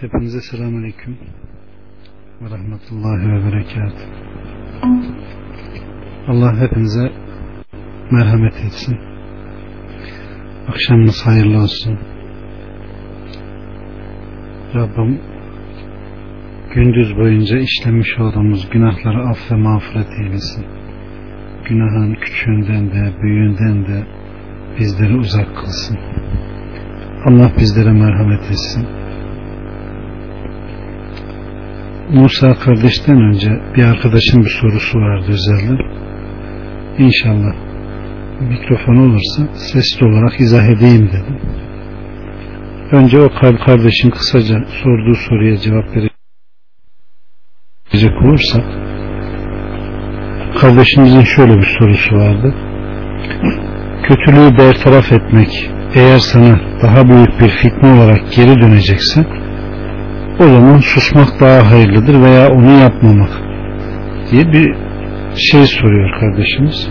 Hepinize selamun aleyküm ve rahmetullahi ve berekat. Allah hepinize merhamet etsin. Akşamınız hayırlı olsun. Rabbim gündüz boyunca işlemiş olduğumuz günahları af ve mağfiret eylesin. Günahın küçüğünden de büyüğünden de bizleri uzak kılsın. Allah bizlere merhamet etsin. Musa kardeşten önce bir arkadaşın bir sorusu vardı özellikle. İnşallah mikrofon olursa sesli olarak izah edeyim dedim. Önce o kardeşin kısaca sorduğu soruya cevap verecek olursak kardeşimizin şöyle bir sorusu vardı. Kötülüğü bertaraf etmek eğer sana daha büyük bir fitne olarak geri dönecekse o zaman susmak daha hayırlıdır veya onu yapmamak diye bir şey soruyor kardeşimiz.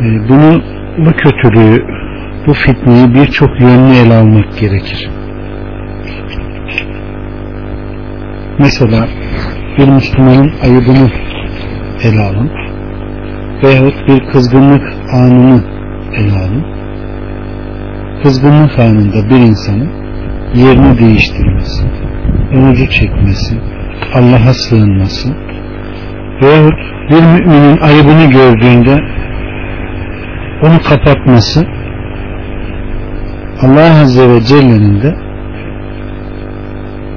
Ee, bunu bu kötülüğü bu fitneyi birçok yönlü ele almak gerekir. Mesela bir Müslümanın ayıbını ele alın veyahut bir kızgınlık anını ele alın. Kızgınlık anında bir insanın yerini değiştirmesi, umucu çekmesi, Allah'a sığınması veyahut bir müminin ayıbını gördüğünde onu kapatması Allah Azze ve Celle'nin de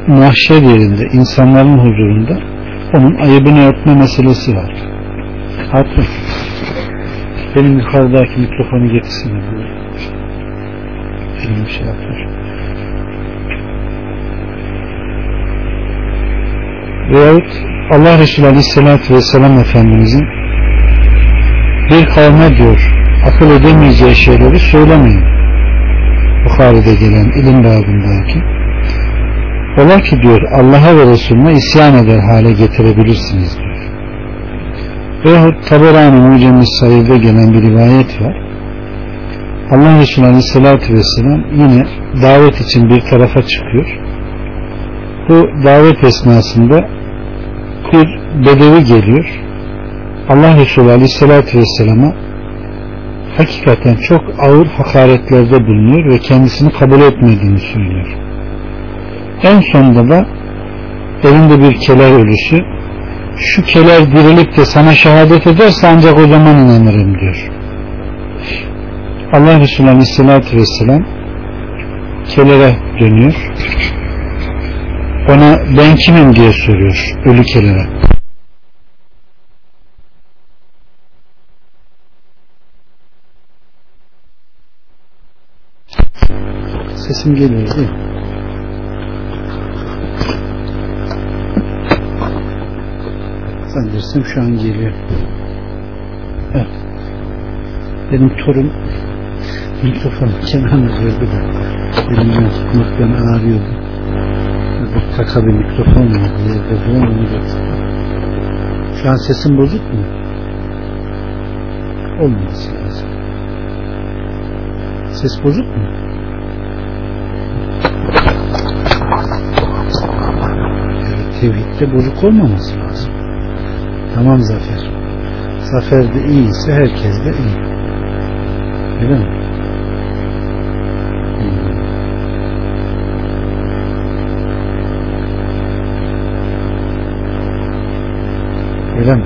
mahşer yerinde insanların huzurunda onun ayıbını örtme meselesi var. Haklı. Benim yukarıdaki mikrofonu getirsene. Elim bir şey yapmış. Veyahut Allah Resulü Aleyhisselatü Vesselam Efendimizin bir kavme diyor akıl edemeyeceği şeyleri söylemeyin. Bukhari'de gelen ilim babındaki ola ki diyor Allah'a ve Resulüne isyan eder hale getirebilirsiniz diyor. Veyahut Taberani Mucemiz Sayı'da gelen bir rivayet var. Allah Resulü Aleyhisselatü Vesselam yine davet için bir tarafa çıkıyor. Bu davet esnasında bir bedevi geliyor. Allah Resulü Aleyhisselatü Vesselam'a hakikaten çok ağır hakaretlerde bulunuyor ve kendisini kabul etmediğini söylüyor. En sonunda da elinde bir keler ölüsü şu keler dirilip de sana şehadet ederse ancak o zaman inanırım diyor. Allah Resulü Aleyhisselatü Vesselam kelere dönüyor. Ona ben kimim diye soruyor ölü kelere. Sesim geliyor değil mi? Zannedersem şu an geliyor. Evet. Benim torun mikrofon kenarına verdi de elimden tutmaktan ağrıyordu. Bir taka bir mikrofon vardı yerde getirdim. Şu an sesim bozuk mu? Olmaması lazım. Ses bozuk mu? Evet, tevhidde bozuk olmaması lazım. Tamam Zafer. Zafer de iyiyse herkes de iyi. Öyle mi? Öyle mi?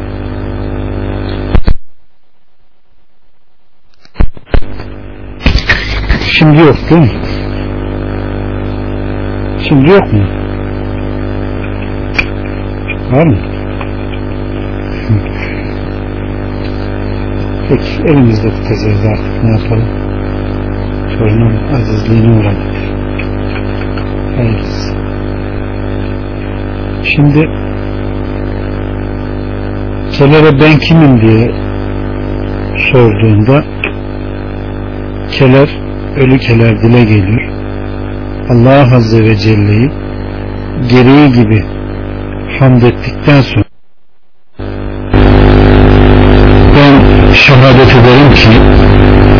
Şimdi yok değil mi? Şimdi yok mu? Var mı? Peki elimizde tutacağız artık ne yapalım? Torunun azizliğine uğradık. Hayırlısı. Şimdi kelere ben kimim diye sorduğunda keler ölü keler dile geliyor. Allah Azze ve Celle'yi gereği gibi hamd ettikten sonra şehadet ederim ki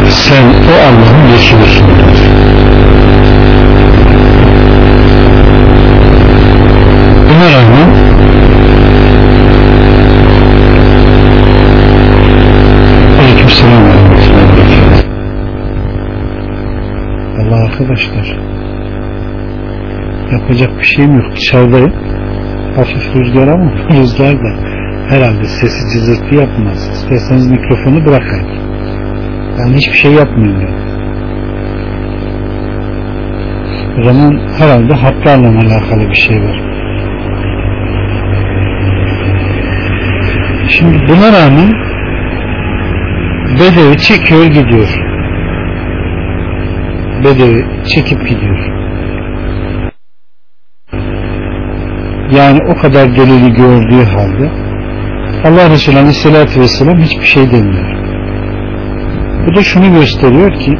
sen o Allah'ın Resulüsün. Buna rağmen Aleykümselam Allah arkadaşlar yapacak bir şeyim yok. Dışarıdayım. Hafif rüzgar ama rüzgar da herhalde sesi cızırtı yapmaz. İsterseniz mikrofonu bırakayım. Ben hiçbir şey yapmıyorum. Yani. O zaman herhalde hatlarla alakalı bir şey var. Şimdi buna rağmen Bedevi çekiyor gidiyor. Bedevi çekip gidiyor. Yani o kadar delili gördüğü halde Allah Resulü Aleyhisselatü Vesselam hiçbir şey demiyor. Bu da şunu gösteriyor ki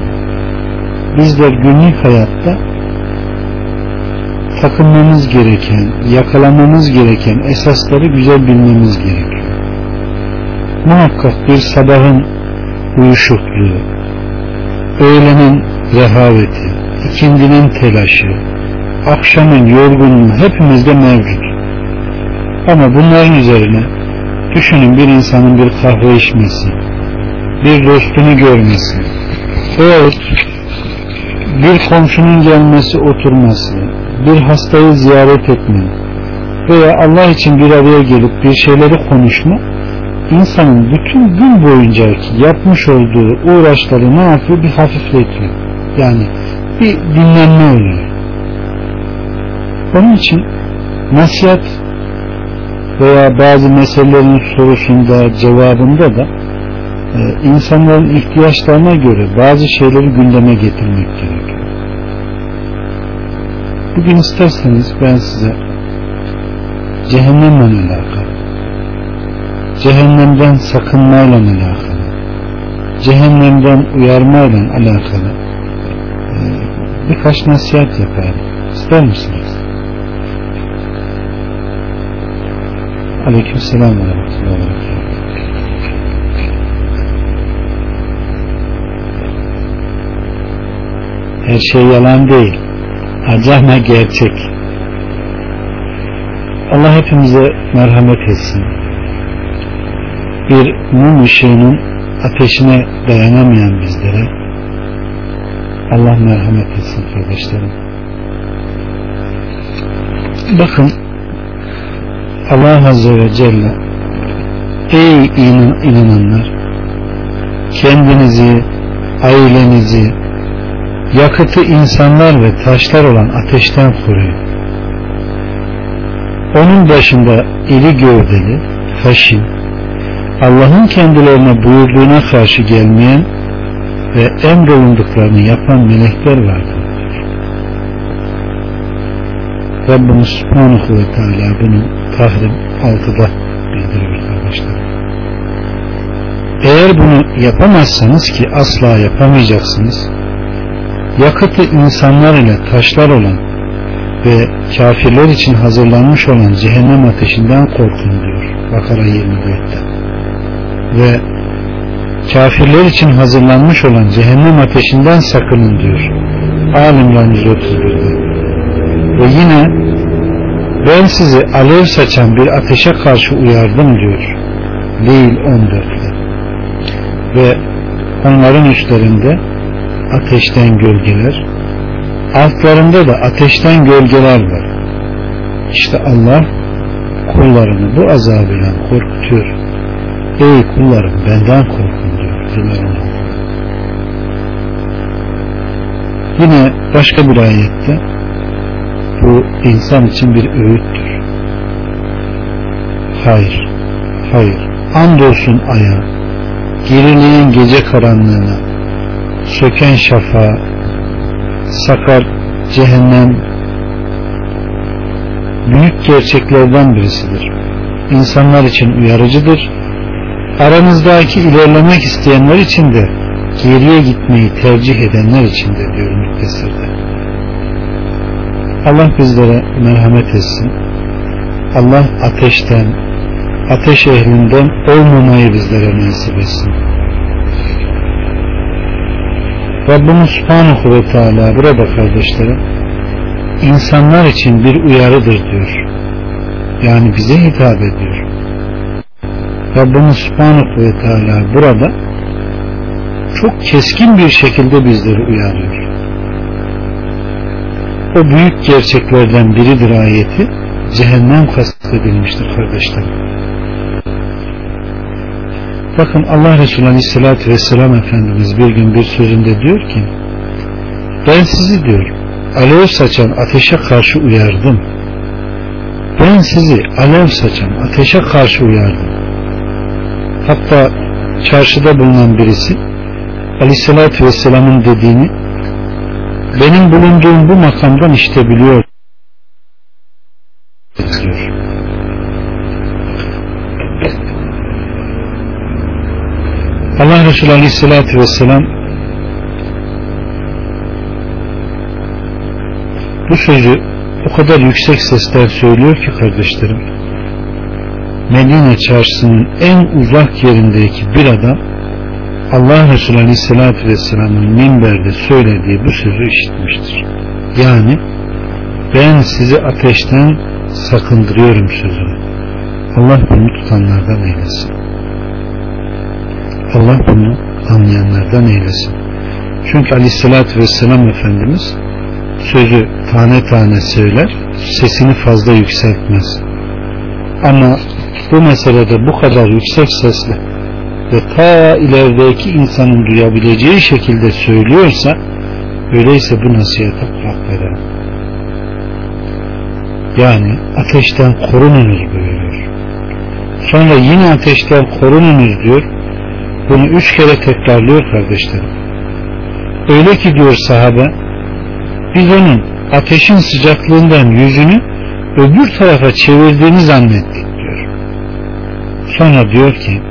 bizler günlük hayatta takınmamız gereken, yakalamamız gereken esasları güzel bilmemiz gerekiyor. Muhakkak bir sabahın uyuşukluğu, öğlenin rehaveti, ikindinin telaşı, akşamın yorgunluğu hepimizde mevcut. Ama bunların üzerine düşünün bir insanın bir kahve içmesi, bir dostunu görmesi, veyahut bir komşunun gelmesi oturması, bir hastayı ziyaret etme veya Allah için bir araya gelip bir şeyleri konuşma insanın bütün gün boyunca yapmış olduğu uğraşları ne yapıyor? Bir hafifletiyor. Yani bir dinlenme oluyor. Onun için nasihat veya bazı meselelerin sorusunda, cevabında da e, insanların ihtiyaçlarına göre bazı şeyleri gündeme getirmek gerekiyor. Bugün isterseniz ben size cehennemle alakalı, cehennemden sakınmayla alakalı, cehennemden uyarmayla alakalı e, birkaç nasihat yapayım. İster misiniz? Aleyküm selam ve rahmetullahi Her şey yalan değil. Acama gerçek. Allah hepimize merhamet etsin. Bir mum ışığının ateşine dayanamayan bizlere Allah merhamet etsin kardeşlerim. Bakın Allah Azze ve Celle Ey inan, inananlar kendinizi, ailenizi, yakıtı insanlar ve taşlar olan ateşten koruyun. Onun başında iri gövdeli, haşin, Allah'ın kendilerine buyurduğuna karşı gelmeyen ve emrolunduklarını yapan melekler vardır. Rabbimiz Subhanahu ve Teala bunu Tahrim 6'da bildiriyor kardeşler. Eğer bunu yapamazsanız ki asla yapamayacaksınız yakıtı insanlar ile taşlar olan ve kafirler için hazırlanmış olan cehennem ateşinden korkun diyor Bakara 24'te ve kafirler için hazırlanmış olan cehennem ateşinden sakının diyor Alimran 131'de ve yine ben sizi alev saçan bir ateşe karşı uyardım diyor. Değil 14'te ve onların üstlerinde ateşten gölgeler altlarında da ateşten gölgeler var. İşte Allah kullarını bu azabıyla korkutuyor. Ey kullarım benden korkun diyor yine başka bir ayette bu insan için bir öğüttür hayır hayır andolsun aya gerileyen gece karanlığına söken şafa, sakar cehennem büyük gerçeklerden birisidir. İnsanlar için uyarıcıdır. Aranızdaki ilerlemek isteyenler için de geriye gitmeyi tercih edenler için de diyor müddessirde. Allah bizlere merhamet etsin. Allah ateşten, ateş ehlinden olmamayı bizlere nasip etsin. Rabbimiz Subhanahu ve Teala burada kardeşlerim insanlar için bir uyarıdır diyor. Yani bize hitap ediyor. Rabbimiz Subhanahu ve Teala burada çok keskin bir şekilde bizleri uyarıyor. O büyük gerçeklerden biridir ayeti cehennem kastedilmiştir kardeşlerim. Bakın Allah Resulü Aleyhisselatü Vesselam Efendimiz bir gün bir sözünde diyor ki ben sizi diyor alev saçan ateşe karşı uyardım. Ben sizi alev saçan ateşe karşı uyardım. Hatta çarşıda bulunan birisi Aleyhisselatü Vesselam'ın dediğini benim bulunduğum bu makamdan işte biliyor diyor. Allah Resulü Aleyhisselatü Vesselam bu sözü o kadar yüksek sesler söylüyor ki kardeşlerim Medine çarşısının en uzak yerindeki bir adam Allah Resulü Aleyhisselatü Vesselam'ın minberde söylediği bu sözü işitmiştir. Yani ben sizi ateşten sakındırıyorum sözünü. Allah bunu tutanlardan eylesin. Allah bunu anlayanlardan eylesin. Çünkü aleyhissalatü vesselam Efendimiz sözü tane tane söyler, sesini fazla yükseltmez. Ama bu meselede bu kadar yüksek sesle ve ta ilerideki insanın duyabileceği şekilde söylüyorsa öyleyse bu nasihate kulak verelim. Yani ateşten korununuz buyuruyor. Sonra yine ateşten korununuz diyor bunu üç kere tekrarlıyor kardeşlerim. Öyle ki diyor sahabe biz onun ateşin sıcaklığından yüzünü öbür tarafa çevirdiğini zannettik diyor. Sonra diyor ki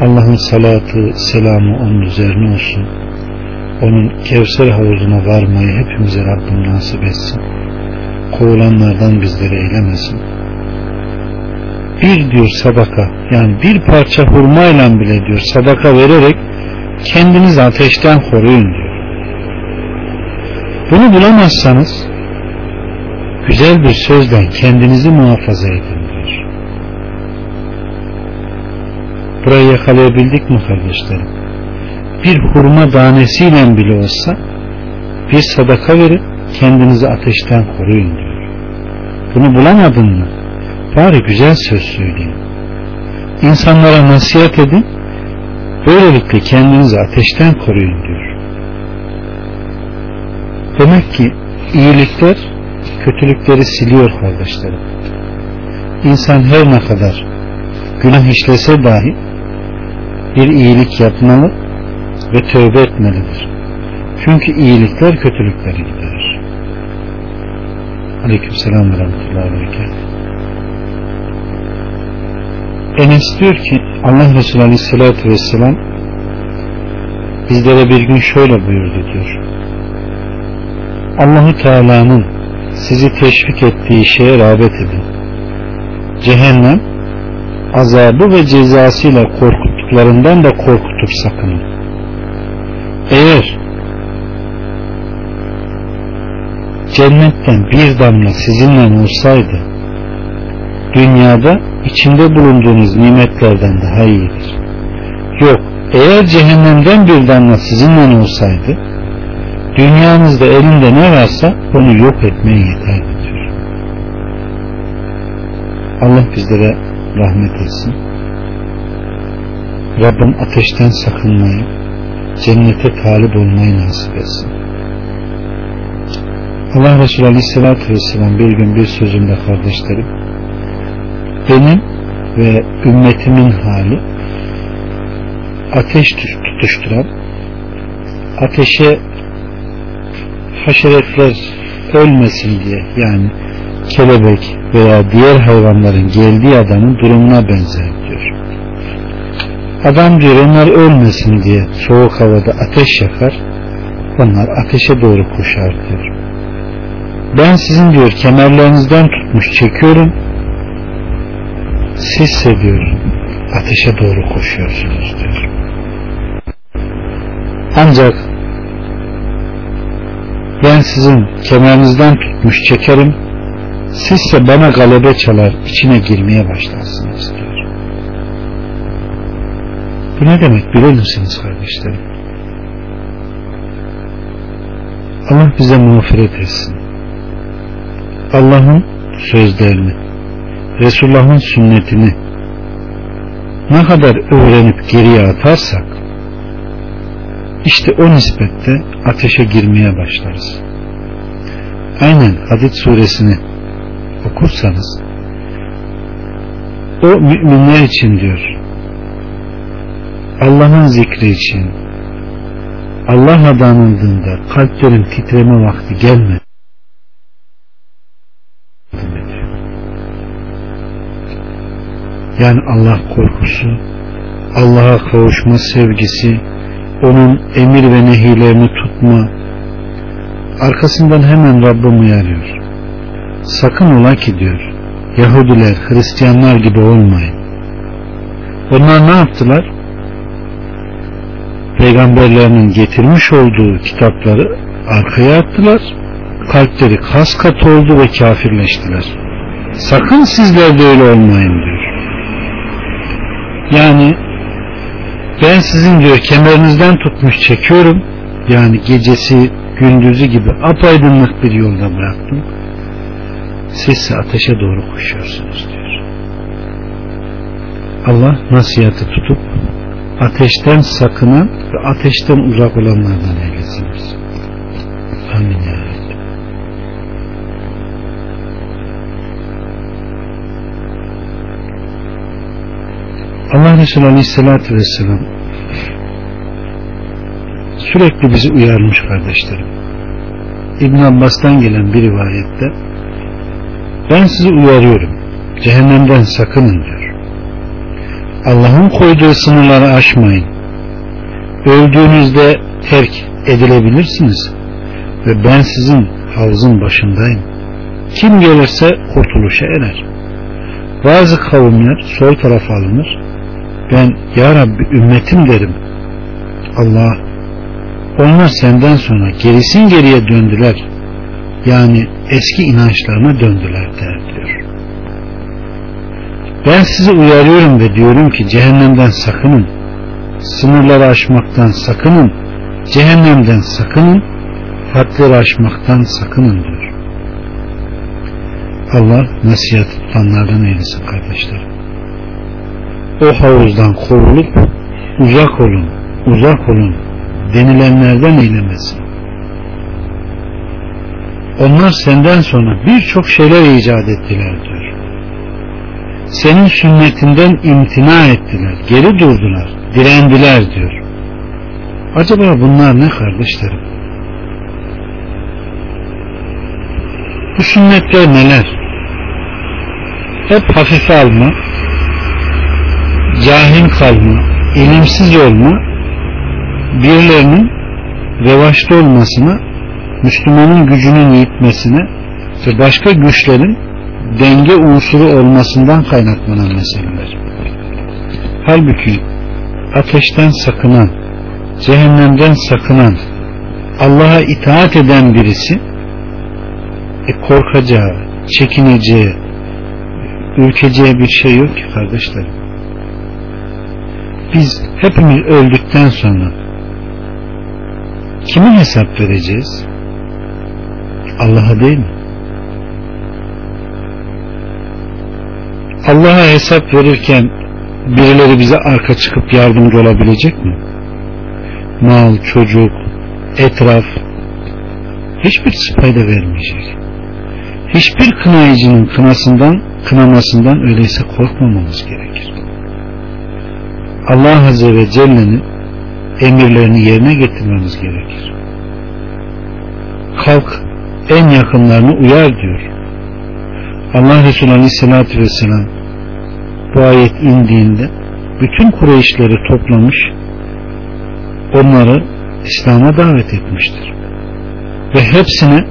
Allah'ın salatı, selamı onun üzerine olsun. Onun Kevser havuzuna varmayı hepimize Rabbim nasip etsin. Kovulanlardan bizleri eylemesin bir diyor sadaka yani bir parça hurmayla bile diyor sadaka vererek kendinizi ateşten koruyun diyor. Bunu bulamazsanız güzel bir sözden kendinizi muhafaza edin diyor. Burayı yakalayabildik mi kardeşlerim? Bir hurma tanesiyle bile olsa bir sadaka verin kendinizi ateşten koruyun diyor. Bunu bulamadın mı? bari güzel söz söyleyin. İnsanlara nasihat edin, böylelikle kendinizi ateşten koruyun diyor. Demek ki iyilikler kötülükleri siliyor kardeşlerim. İnsan her ne kadar günah işlese dahi bir iyilik yapmalı ve tövbe etmelidir. Çünkü iyilikler kötülükleri giderir. Aleykümselam ve rahmetullahi Enes diyor ki Allah Resulü Aleyhisselatü Vesselam bizlere bir gün şöyle buyurdu diyor. Allahu Teala'nın sizi teşvik ettiği şeye rağbet edin. Cehennem azabı ve cezasıyla korkuttuklarından da korkutup sakının. Eğer cennetten bir damla sizinle olsaydı dünyada içinde bulunduğunuz nimetlerden daha iyidir. Yok, eğer cehennemden bir damla sizinle olsaydı, dünyanızda elinde ne varsa onu yok etmeye yeterli diyor. Allah bizlere rahmet etsin. Rabbim ateşten sakınmayı, cennete talip olmayı nasip etsin. Allah Resulü Aleyhisselatü Vesselam bir gün bir sözünde kardeşlerim benim ve ümmetimin hali ateş tutuşturan ateşe haşeretler ölmesin diye yani kelebek veya diğer hayvanların geldiği adamın durumuna benzer diyor. Adam diyor onlar ölmesin diye soğuk havada ateş yakar onlar ateşe doğru koşar diyor. Ben sizin diyor kemerlerinizden tutmuş çekiyorum sizse diyor ateşe doğru koşuyorsunuz diyor. Ancak ben sizin kemerinizden tutmuş çekerim sizse bana galebe çalar içine girmeye başlarsınız diyor. Bu ne demek bilir misiniz kardeşlerim? Allah bize mağfiret etsin. Allah'ın sözlerini, Resulullah'ın sünnetini ne kadar öğrenip geriye atarsak işte o nispette ateşe girmeye başlarız. Aynen Hadid suresini okursanız o müminler için diyor Allah'ın zikri için Allah adı anıldığında kalplerin titreme vakti gelmedi. Yani Allah korkusu, Allah'a kavuşma sevgisi, onun emir ve nehilerini tutma, arkasından hemen Rabbim uyarıyor. Sakın ola ki diyor, Yahudiler, Hristiyanlar gibi olmayın. Onlar ne yaptılar? Peygamberlerinin getirmiş olduğu kitapları arkaya attılar. Kalpleri kas kat oldu ve kafirleştiler. Sakın sizler de öyle olmayın diyor. Yani ben sizin diyor kemerinizden tutmuş çekiyorum. Yani gecesi gündüzü gibi apaydınlık bir yolda bıraktım. Siz ateşe doğru koşuyorsunuz diyor. Allah nasihatı tutup ateşten sakınan ve ateşten uzak olanlardan eylesin. Amin ya Rabbi. Allah Resulü Aleyhisselatü Vesselam sürekli bizi uyarmış kardeşlerim. İbn Abbas'tan gelen bir rivayette ben sizi uyarıyorum. Cehennemden sakının diyor. Allah'ın koyduğu sınırları aşmayın. Öldüğünüzde terk edilebilirsiniz ve ben sizin havuzun başındayım. Kim gelirse kurtuluşa erer. Bazı kavimler sol tarafa alınır. Ben ya Rabbi ümmetim derim. Allah onlar senden sonra gerisin geriye döndüler. Yani eski inançlarına döndüler der diyor. Ben sizi uyarıyorum ve diyorum ki cehennemden sakının. Sınırları aşmaktan sakının. Cehennemden sakının. Hadleri aşmaktan sakının diyor. Allah nasihat tutanlardan eylesin kardeşler. O havuzdan kovulup uzak olun, uzak olun denilenlerden eylemesin. Onlar senden sonra birçok şeyler icat ettiler diyor. Senin sünnetinden imtina ettiler, geri durdular, direndiler diyor. Acaba bunlar ne kardeşlerim? Bu sünnetler neler? Hep hafife alma, cahil kalma, ilimsiz olma, birilerinin revaçta olmasına, Müslümanın gücünün yitmesine ve başka güçlerin denge unsuru olmasından kaynaklanan meseleler. Halbuki ateşten sakınan, cehennemden sakınan, Allah'a itaat eden birisi e, korkacağı, çekineceği, ürkeceği bir şey yok ki kardeşlerim. Biz hepimiz öldükten sonra kime hesap vereceğiz? Allah'a değil mi? Allah'a hesap verirken birileri bize arka çıkıp yardımcı olabilecek mi? Mal, çocuk, etraf hiçbir fayda vermeyecek. Hiçbir kınayıcının kınasından, kınamasından öyleyse korkmamamız gerekir. Allah Azze ve Celle'nin emirlerini yerine getirmemiz gerekir. Kalk en yakınlarını uyar diyor. Allah Resulü Aleyhisselatü Vesselam bu ayet indiğinde bütün Kureyşleri toplamış onları İslam'a davet etmiştir. Ve hepsine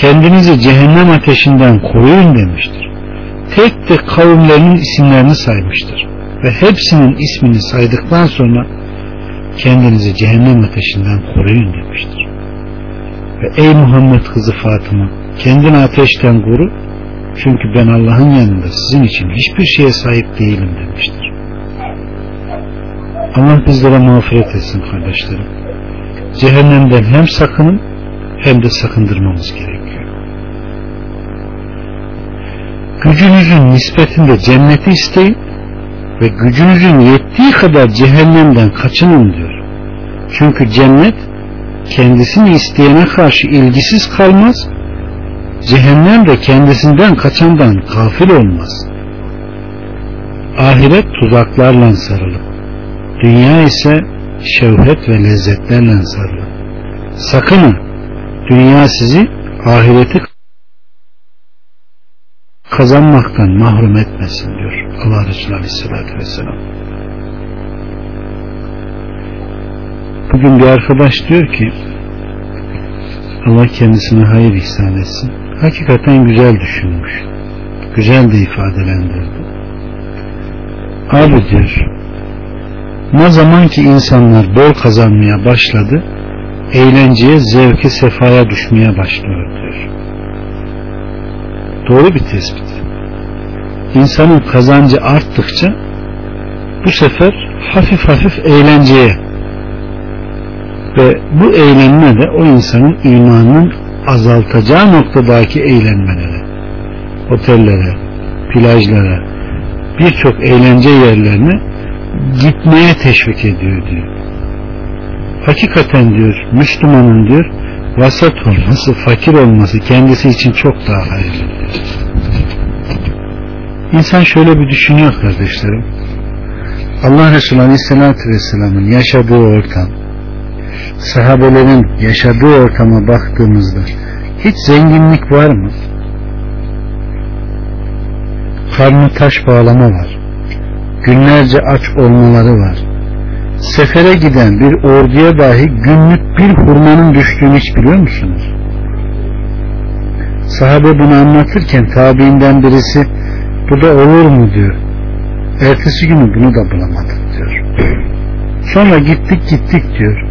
kendinizi cehennem ateşinden koruyun demiştir. Tek tek kavimlerinin isimlerini saymıştır. Ve hepsinin ismini saydıktan sonra kendinizi cehennem ateşinden koruyun demiştir. Ve ey Muhammed kızı Fatıma kendini ateşten koru çünkü ben Allah'ın yanında sizin için hiçbir şeye sahip değilim demiştir. Allah bizlere mağfiret etsin kardeşlerim. Cehennemden hem sakının hem de sakındırmamız gerekiyor. Gücünüzün nispetinde cenneti isteyin ve gücünüzün yettiği kadar cehennemden kaçının diyor. Çünkü cennet kendisini isteyene karşı ilgisiz kalmaz, cehennem de kendisinden kaçandan gafil olmaz. Ahiret tuzaklarla sarılıp, dünya ise şevhet ve lezzetlerle sarılıp. Sakının, dünya sizi ahireti kazanmaktan mahrum etmesin diyor Allah Resulü Aleyhisselatü Vesselam. Bugün bir arkadaş diyor ki Allah kendisine hayır ihsan etsin. Hakikaten güzel düşünmüş. Güzel de ifadelendirdi. Abi diyor ne zaman ki insanlar bol kazanmaya başladı eğlenceye, zevke, sefaya düşmeye başlıyor diyor. Doğru bir tespit. İnsanın kazancı arttıkça bu sefer hafif hafif eğlenceye ve bu eğlenme de o insanın imanının azaltacağı noktadaki eğlenmelere, otellere, plajlara, birçok eğlence yerlerine gitmeye teşvik ediyor diyor. Hakikaten diyor Müslümanın diyor vasat olması, fakir olması kendisi için çok daha hayırlı. İnsan şöyle bir düşünüyor kardeşlerim. Allah Resulü Aleyhisselatü Vesselam'ın yaşadığı ortam, sahabelerin yaşadığı ortama baktığımızda hiç zenginlik var mı? Karnı taş bağlama var. Günlerce aç olmaları var. Sefere giden bir orduya dahi günlük bir hurmanın düştüğünü hiç biliyor musunuz? Sahabe bunu anlatırken tabiinden birisi bu da olur mu diyor. Ertesi günü bunu da bulamadık diyor. Sonra gittik gittik diyor.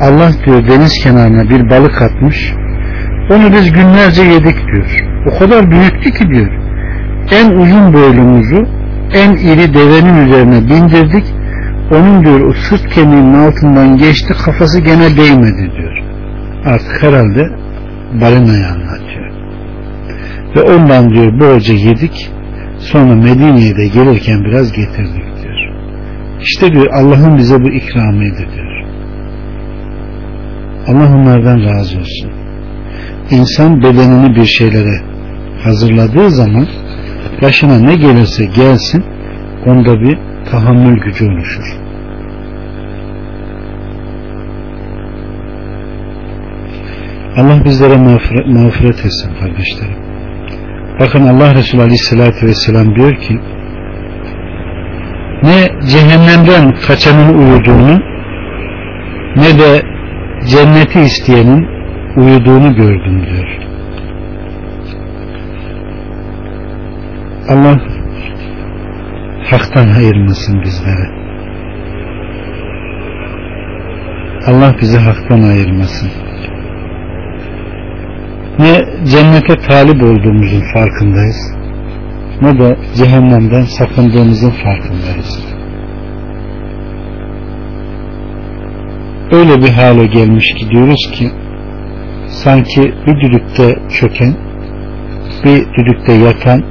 Allah diyor deniz kenarına bir balık atmış. Onu biz günlerce yedik diyor. O kadar büyüktü ki diyor. En uzun boylumuzu en iri devenin üzerine bindirdik. Onun diyor o sırt kemiğinin altından geçti kafası gene değmedi diyor. Artık herhalde balinayı anlatıyor. Ve ondan diyor bolca yedik. Sonra Medine'ye de gelirken biraz getirdik diyor. İşte diyor Allah'ın bize bu ikramıydı diyor. Allah onlardan razı olsun. İnsan bedenini bir şeylere hazırladığı zaman başına ne gelirse gelsin onda bir tahammül gücü oluşur. Allah bizlere mağfiret, mağfiret etsin kardeşlerim. Bakın Allah Resulü Aleyhisselatü Vesselam diyor ki ne cehennemden kaçanın uyuduğunu ne de cenneti isteyenin uyuduğunu gördüm diyor. Allah haktan ayırmasın bizlere. Allah bizi haktan ayırmasın. Ne cennete talip olduğumuzun farkındayız ne de cehennemden sakındığımızın farkındayız. Öyle bir hale gelmiş gidiyoruz ki sanki bir düdükte çöken, bir düdükte yatan,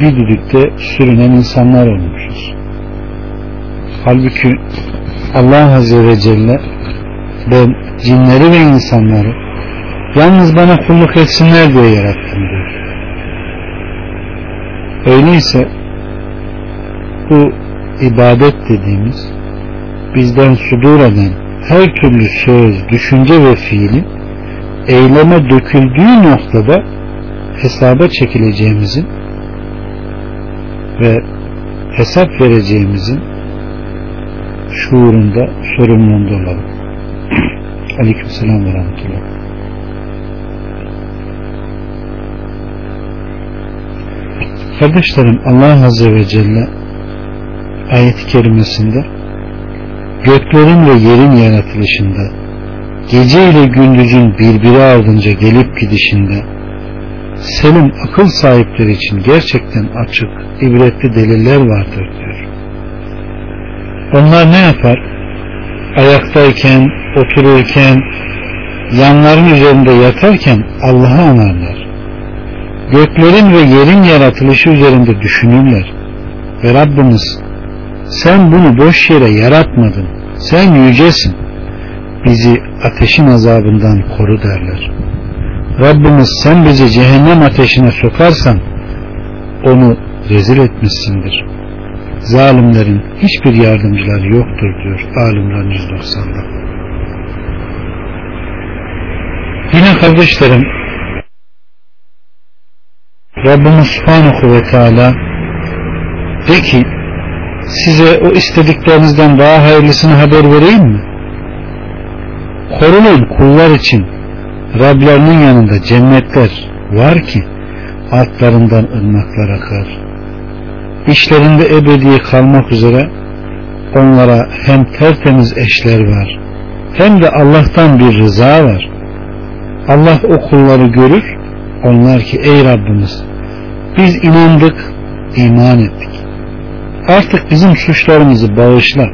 bir düdükte sürünen insanlar olmuşuz. Halbuki Allah Azze ve Celle ben cinleri ve insanları yalnız bana kulluk etsinler diye yarattım diyor. Öyleyse bu ibadet dediğimiz bizden sudur eden her türlü söz, düşünce ve fiilin eyleme döküldüğü noktada hesaba çekileceğimizin ve hesap vereceğimizin şuurunda, sorumluluğunda olalım. Aleyküm selam ve rahmetullah. Kardeşlerim Allah Azze ve Celle ayet-i kerimesinde göklerin ve yerin yaratılışında gece ile gündüzün birbiri ardınca gelip gidişinde senin akıl sahipleri için gerçekten açık, ibretli deliller vardır diyor. Onlar ne yapar? Ayaktayken, otururken, yanların üzerinde yatarken Allah'ı anarlar. Göklerin ve yerin yaratılışı üzerinde düşünürler. Ve Rabbimiz sen bunu boş yere yaratmadın. Sen yücesin. Bizi ateşin azabından koru derler. Rabbimiz sen bizi cehennem ateşine sokarsan onu rezil etmişsindir. Zalimlerin hiçbir yardımcıları yoktur diyor Alimran 190'da. Yine kardeşlerim Rabbimiz Subhanahu ve Teala de ki size o istediklerinizden daha hayırlısını haber vereyim mi? Korunan kullar için Rablarının yanında cennetler var ki altlarından ırmaklar akar. İşlerinde ebedi kalmak üzere onlara hem tertemiz eşler var hem de Allah'tan bir rıza var. Allah o kulları görür onlar ki ey Rabbimiz biz inandık iman ettik. Artık bizim suçlarımızı bağışla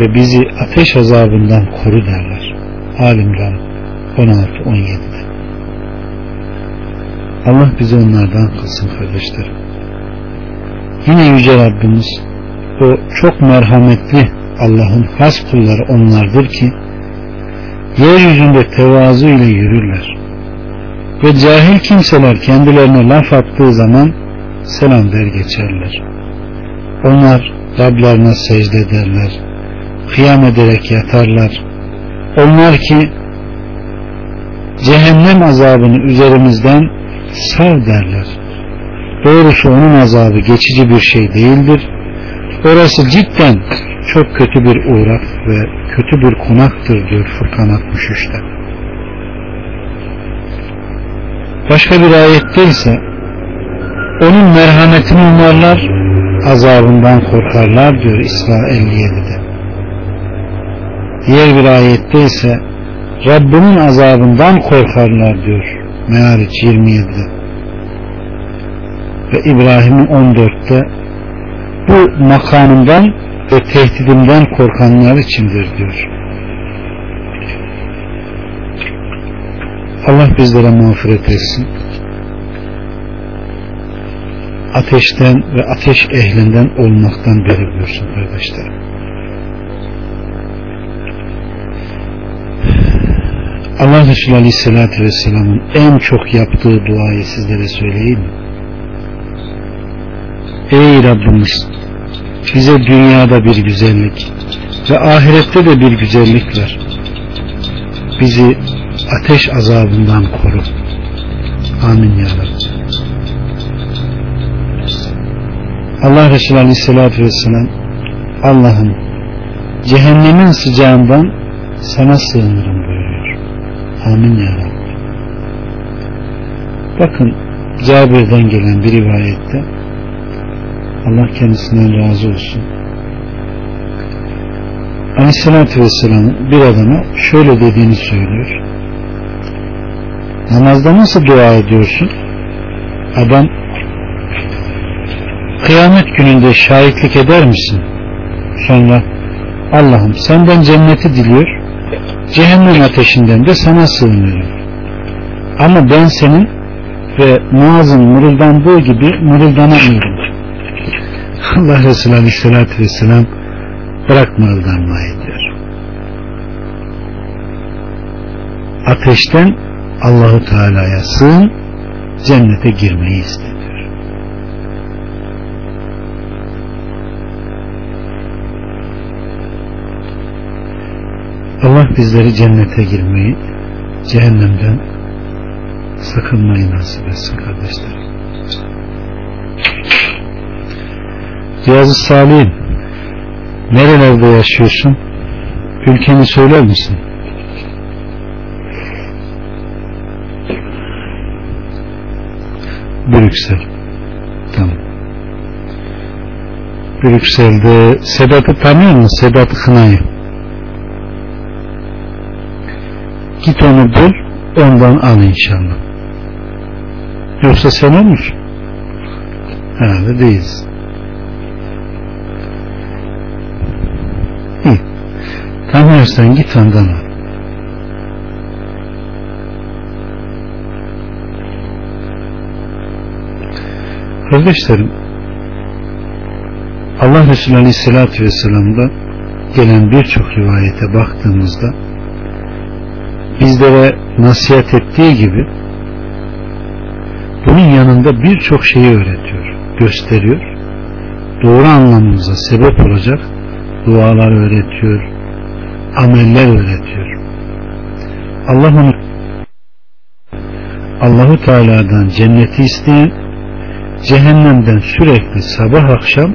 ve bizi ateş azabından koru derler. Alimran 16-17'de. Allah bizi onlardan kılsın kardeşlerim. Yine Yüce Rabbimiz o çok merhametli Allah'ın has kulları onlardır ki yeryüzünde tevazu ile yürürler. Ve cahil kimseler kendilerine laf attığı zaman selam der geçerler. Onlar Rablarına secde ederler. Kıyam ederek yatarlar. Onlar ki cehennem azabını üzerimizden sav derler. Doğrusu onun azabı geçici bir şey değildir. Orası cidden çok kötü bir uğrak ve kötü bir konaktır diyor Furkan 63'te. Başka bir ayette ise onun merhametini umarlar azabından korkarlar diyor İsra 57'de. Diğer bir ayette ise Rabbimin azabından korkarlar diyor Meariç 27'de. Ve İbrahim'in 14'te bu makamından ve tehdidimden korkanlar içindir diyor. Allah bizlere mağfiret etsin. Ateşten ve ateş ehlinden olmaktan beri buyursun kardeşlerim. Allah Resulü Aleyhisselatü Vesselam'ın en çok yaptığı duayı sizlere söyleyeyim mi? Ey Rabbimiz bize dünyada bir güzellik ve ahirette de bir güzellik ver. Bizi ateş azabından koru. Amin ya Rabbi. Allah Resulü Aleyhisselatü Vesselam Allah'ım cehennemin sıcağından sana sığınırım buyuruyor. Amin ya Rabbi. Bakın Cabir'den gelen bir rivayette Allah kendisinden razı olsun. Aleyhisselatü Vesselam'ın bir adama şöyle dediğini söylüyor. Namazda nasıl dua ediyorsun? Adam kıyamet gününde şahitlik eder misin? Sonra Allah'ım senden cenneti diliyor, cehennem ateşinden de sana sığınıyorum. Ama ben senin ve Muaz'ın mırıldandığı gibi mırıldanamıyorum. Allah Resulü Aleyhisselatü Vesselam bırak mırıldanmayı diyor. Ateşten Allahu Teala'ya sığın, cennete girmeyi istediyor. Allah bizleri cennete girmeyi, cehennemden sakınmayı nasip etsin kardeşlerim. Riyazu Salih'im nerelerde yaşıyorsun? Ülkeni söyler misin? Brüksel. Tamam. Brüksel'de Sedat'ı tanıyor musun? Sedat Kınay'ı. Git onu bul, ondan al inşallah. Yoksa sen o musun? Herhalde değiliz. İyi. Tanıyorsan git ondan al. Kardeşlerim, Allah Resulü Aleyhisselatü Vesselam'da gelen birçok rivayete baktığımızda bizlere nasihat ettiği gibi bunun yanında birçok şeyi öğretiyor, gösteriyor. Doğru anlamımıza sebep olacak dualar öğretiyor, ameller öğretiyor. Allah onu Allahu Teala'dan cenneti isteyen, cehennemden sürekli sabah akşam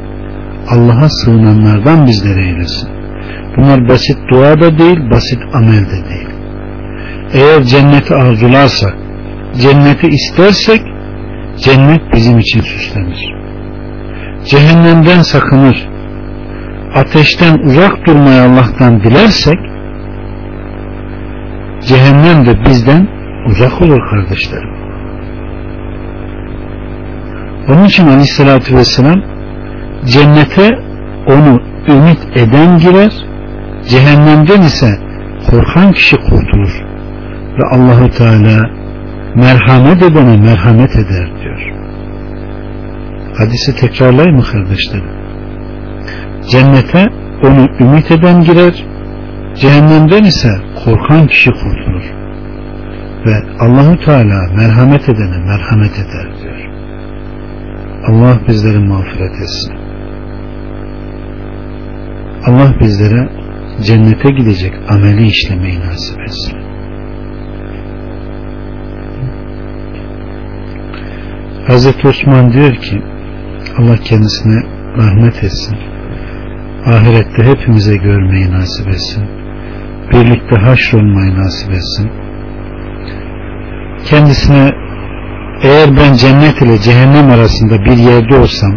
Allah'a sığınanlardan bizlere eylesin. Bunlar basit dua da değil, basit amel de değil. Eğer cenneti arzularsak, cenneti istersek, cennet bizim için süslenir. Cehennemden sakınır, ateşten uzak durmayı Allah'tan dilersek, cehennem de bizden uzak olur kardeşlerim. Onun için aleyhissalatü vesselam cennete onu ümit eden girer, cehennemden ise korkan kişi kurtulur ve Allahu Teala merhamet edene merhamet eder diyor. Hadisi tekrarlayayım mı kardeşlerim? Cennete onu ümit eden girer, cehennemden ise korkan kişi kurtulur ve Allahu Teala merhamet edene merhamet eder diyor. Allah bizleri mağfiret etsin. Allah bizlere cennete gidecek ameli işlemeyi nasip etsin. Hazreti Osman diyor ki Allah kendisine rahmet etsin. Ahirette hepimize görmeyi nasip etsin. Birlikte haşrolmayı nasip etsin. Kendisine eğer ben cennet ile cehennem arasında bir yerde olsam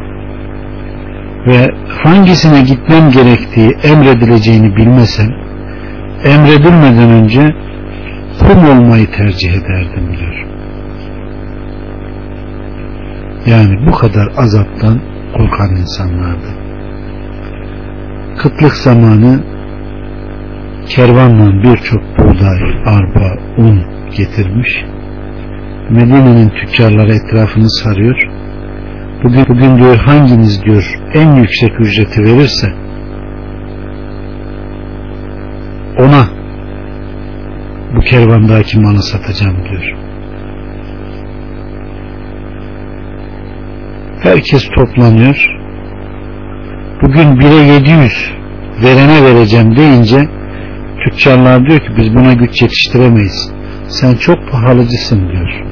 ve hangisine gitmem gerektiği emredileceğini bilmesem emredilmeden önce kum olmayı tercih ederdim diyor. Yani bu kadar azaptan korkan insanlardı. Kıtlık zamanı kervanla birçok buğday, arpa, un getirmiş. Medine'nin tüccarları etrafını sarıyor. Bugün, bugün diyor hanginiz diyor en yüksek ücreti verirse ona bu kervandaki malı satacağım diyor. Herkes toplanıyor. Bugün 1'e 700 verene vereceğim deyince tüccarlar diyor ki biz buna güç yetiştiremeyiz. Sen çok pahalıcısın diyor.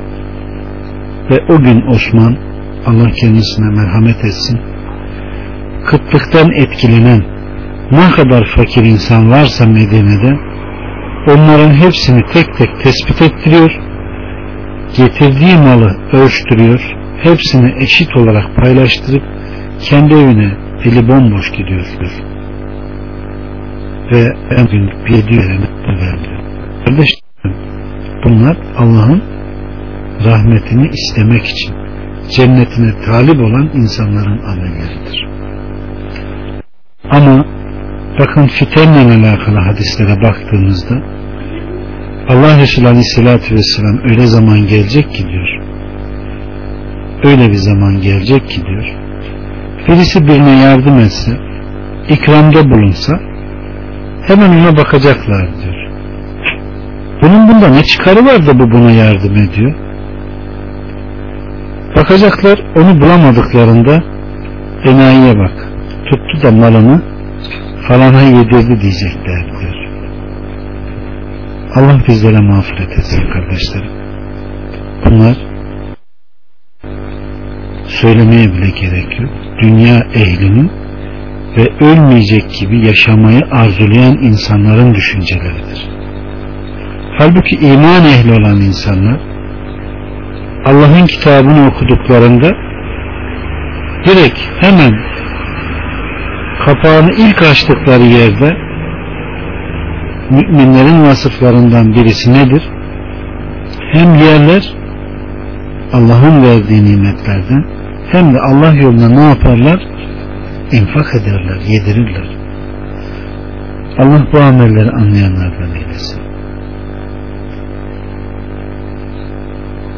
Ve o gün Osman Allah kendisine merhamet etsin. Kıtlıktan etkilenen ne kadar fakir insan varsa Medine'de onların hepsini tek tek tespit ettiriyor. Getirdiği malı ölçtürüyor. Hepsini eşit olarak paylaştırıp kendi evine eli bomboş gidiyordur. Ve en gün bir verene vermiyor. Kardeşlerim bunlar Allah'ın rahmetini istemek için cennetine talip olan insanların amelleridir. Ama bakın fitenle alakalı hadislere baktığımızda Allah Resulü Aleyhisselatü Vesselam öyle zaman gelecek ki diyor öyle bir zaman gelecek ki diyor birisi birine yardım etse ikramda bulunsa hemen ona bakacaklar diyor. Bunun bunda ne çıkarı var da bu buna yardım ediyor? Bakacaklar onu bulamadıklarında enayiye bak. Tuttu da malını falana yedirdi diyecekler diyor. Allah bizlere mağfiret etsin kardeşlerim. Bunlar söylemeye bile gerek yok. Dünya ehlinin ve ölmeyecek gibi yaşamayı arzulayan insanların düşünceleridir. Halbuki iman ehli olan insanlar Allah'ın kitabını okuduklarında direkt hemen kapağını ilk açtıkları yerde müminlerin vasıflarından birisi nedir? Hem yerler Allah'ın verdiği nimetlerden hem de Allah yolunda ne yaparlar? İnfak ederler, yedirirler. Allah bu amelleri anlayanlardan eylesin.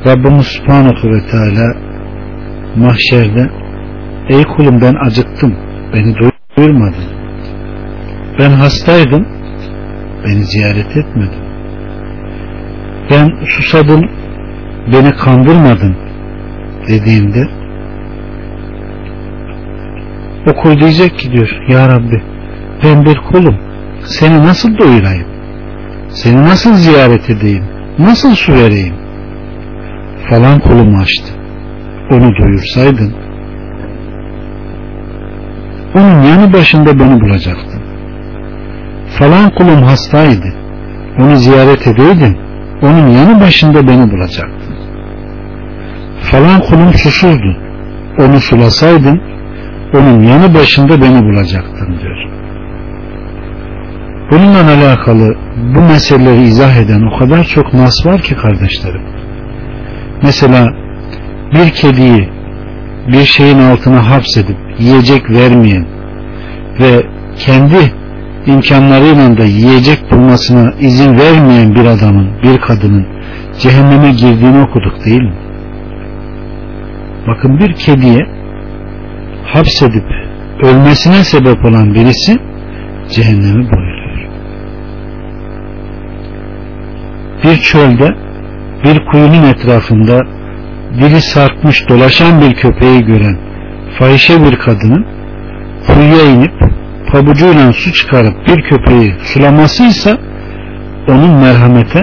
Rabbimiz Subhanahu ve Teala mahşerde ey kulum ben acıktım beni doyurmadın ben hastaydım beni ziyaret etmedin ben susadım beni kandırmadın dediğimde o kul diyecek ki diyor Ya Rabbi ben bir kulum. Seni nasıl doyurayım? Seni nasıl ziyaret edeyim? Nasıl su vereyim? Falan kulumu açtı. Onu doyursaydın. Onun yanı başında beni bulacaktın falan kulum hastaydı. Onu ziyaret edeydin onun yanı başında beni bulacaktın falan kulum susuzdu onu sulasaydın onun yanı başında beni bulacaktın diyor bununla alakalı bu meseleleri izah eden o kadar çok nas var ki kardeşlerim mesela bir kediyi bir şeyin altına hapsedip yiyecek vermeyen ve kendi imkanlarıyla da yiyecek bulmasına izin vermeyen bir adamın, bir kadının cehenneme girdiğini okuduk değil mi? Bakın bir kediye hapsedip ölmesine sebep olan birisi cehennemi buyuruyor. Bir çölde bir kuyunun etrafında dili sarkmış dolaşan bir köpeği gören fahişe bir kadının kuyuya inip pabucuyla su çıkarıp bir köpeği sulamasıysa onun merhamete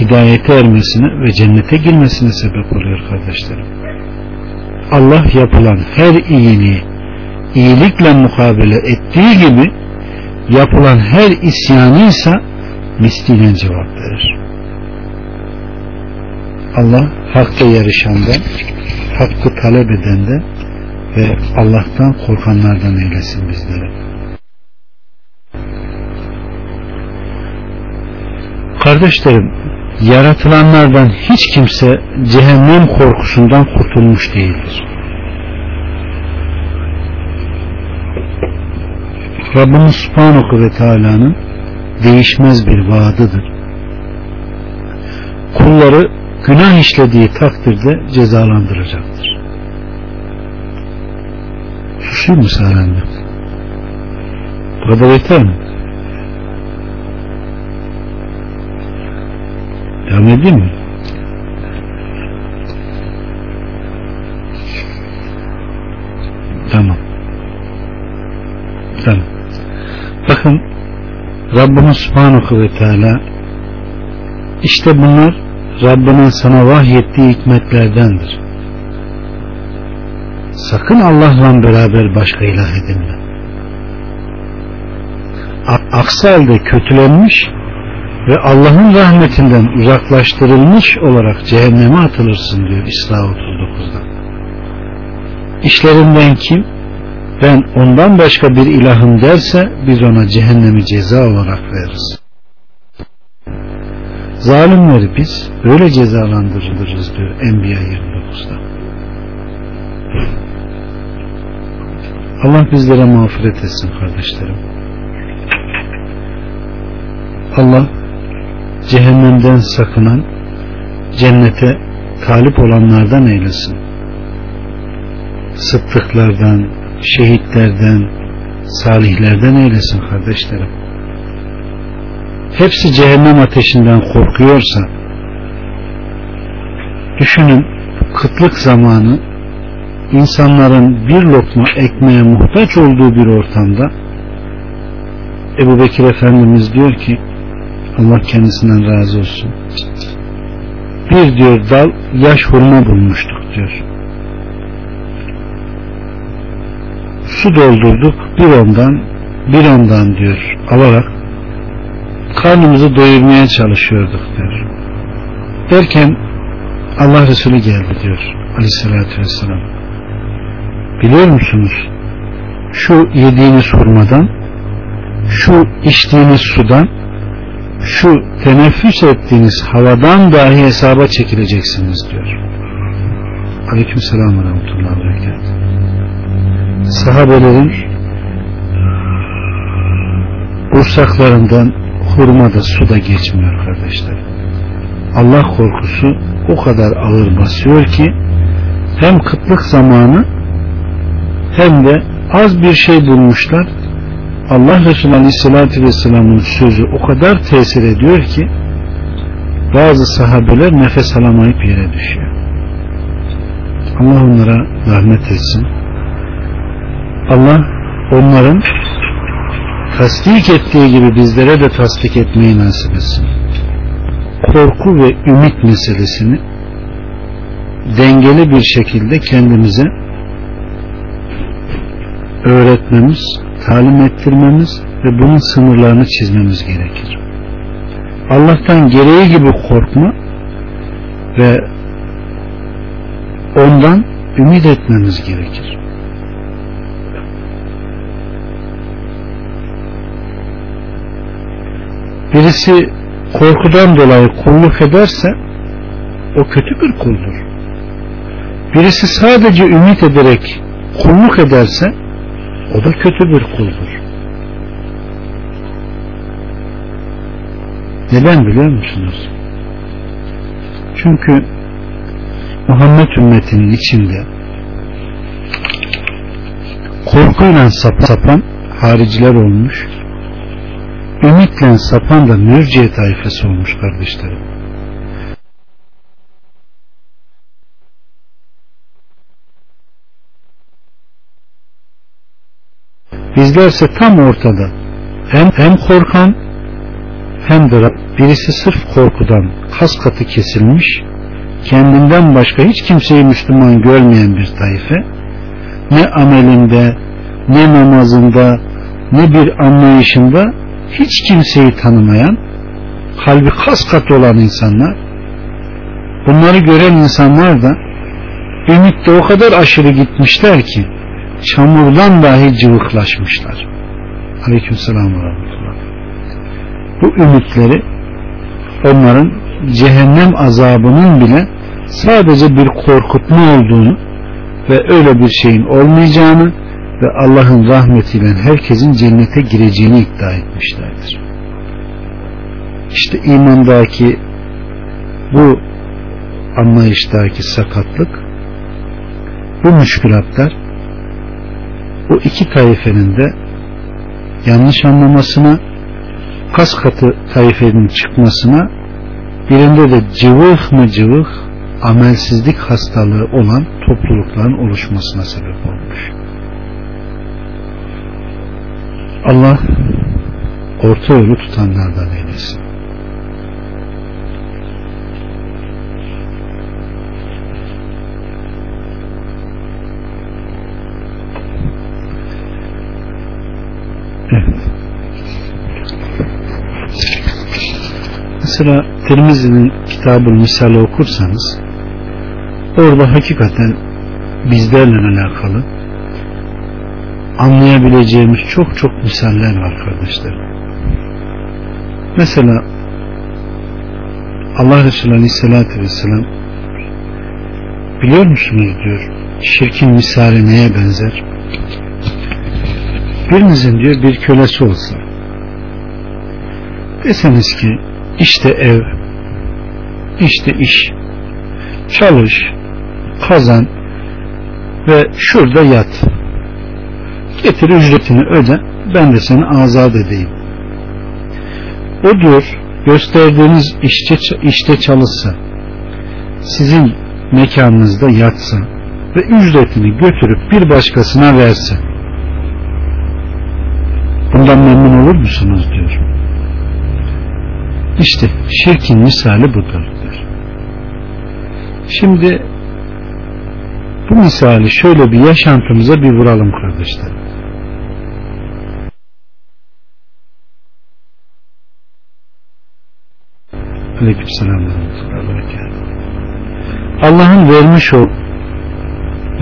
hidayete ermesine ve cennete girmesine sebep oluyor kardeşlerim. Allah yapılan her iyiliği iyilikle mukabele ettiği gibi yapılan her isyanı ise misliyle cevap verir. Allah hakta yarışandan, hakkı talep edenden ve Allah'tan korkanlardan eylesin bizleri. Kardeşlerim, yaratılanlardan hiç kimse cehennem korkusundan kurtulmuş değildir. Rabbimiz Subhanahu ve Teala'nın değişmez bir vaadıdır. Kulları günah işlediği takdirde cezalandıracaktır. Susayım mı Saren'de? Bu kadar yeter mi? Devam edeyim mi? Tamam. Tamam. Bakın Rabbimiz Subhanahu ve Teala işte bunlar Rabbinin sana vahyettiği hikmetlerdendir. Sakın Allah'la beraber başka ilah edinme. Aksi halde kötülenmiş ve Allah'ın rahmetinden uzaklaştırılmış olarak cehenneme atılırsın diyor İsra 39'da. İşlerinden kim ben ondan başka bir ilahım derse biz ona cehennemi ceza olarak veririz. Zalimleri biz böyle cezalandırılırız diyor Enbiya 29'da. Allah bizlere mağfiret etsin kardeşlerim. Allah cehennemden sakınan cennete talip olanlardan eylesin. Sıddıklardan, şehitlerden, salihlerden eylesin kardeşlerim. Hepsi cehennem ateşinden korkuyorsa düşünün kıtlık zamanı insanların bir lokma ekmeğe muhtaç olduğu bir ortamda Ebu Bekir Efendimiz diyor ki Allah kendisinden razı olsun bir diyor dal yaş hurma bulmuştuk diyor su doldurduk bir ondan bir ondan diyor alarak karnımızı doyurmaya çalışıyorduk diyor. Derken Allah Resulü geldi diyor aleyhissalatü vesselam. Biliyor musunuz? Şu yediğiniz hurmadan, şu içtiğiniz sudan, şu teneffüs ettiğiniz havadan dahi hesaba çekileceksiniz diyor. Aleyküm selam ve rahmetullahi ve Sahabelerin bursaklarından hurma da su da geçmiyor kardeşler. Allah korkusu o kadar ağır basıyor ki hem kıtlık zamanı hem de az bir şey bulmuşlar. Allah Resulü Aleyhisselatü Vesselam'ın sözü o kadar tesir ediyor ki bazı sahabeler nefes alamayıp yere düşüyor. Allah onlara rahmet etsin. Allah onların tasdik ettiği gibi bizlere de tasdik etmeyi nasip etsin. Korku ve ümit meselesini dengeli bir şekilde kendimize öğretmemiz, talim ettirmemiz ve bunun sınırlarını çizmemiz gerekir. Allah'tan gereği gibi korkma ve ondan ümit etmemiz gerekir. Birisi korkudan dolayı kulluk ederse o kötü bir kuldur. Birisi sadece ümit ederek kulluk ederse o da kötü bir kuldur. Neden biliyor musunuz? Çünkü Muhammed ümmetinin içinde korkuyla sapan hariciler olmuş, ümitle sapan da mürciye tayfası olmuş kardeşlerim. Bizlerse tam ortada. Hem, hem korkan hem de birisi sırf korkudan kas katı kesilmiş kendinden başka hiç kimseyi Müslüman görmeyen bir tayfe ne amelinde ne namazında ne bir anlayışında hiç kimseyi tanımayan kalbi kas katı olan insanlar bunları gören insanlar da ümitte o kadar aşırı gitmişler ki çamurdan dahi cıvıklaşmışlar. Ve rahmetullah. Bu ümitleri onların cehennem azabının bile sadece bir korkutma olduğunu ve öyle bir şeyin olmayacağını ve Allah'ın rahmetiyle herkesin cennete gireceğini iddia etmişlerdir. İşte imandaki bu anlayıştaki sakatlık bu müşkülatlar bu iki taifenin de yanlış anlamasına kas katı taifenin çıkmasına birinde de cıvık mı cıvık amelsizlik hastalığı olan toplulukların oluşmasına sebep olmuş. Allah orta yolu tutanlardan eylesin. Mesela Tirmizi'nin kitabı misali okursanız orada hakikaten bizlerle alakalı anlayabileceğimiz çok çok misaller var kardeşlerim. Mesela Allah Resulü Aleyhisselatü Vesselam biliyor musunuz diyor şirkin misali neye benzer? Birinizin diyor bir kölesi olsa deseniz ki işte ev, işte iş, çalış, kazan ve şurada yat. Getir ücretini öde, ben de seni azat edeyim. O diyor, gösterdiğiniz işte, işte çalışsa, sizin mekanınızda yatsa ve ücretini götürüp bir başkasına verse, bundan memnun olur musunuz diyor. İşte şirkin misali budur. Şimdi bu misali şöyle bir yaşantımıza bir vuralım kardeşler. Aleykümselam Allah'ın vermiş ol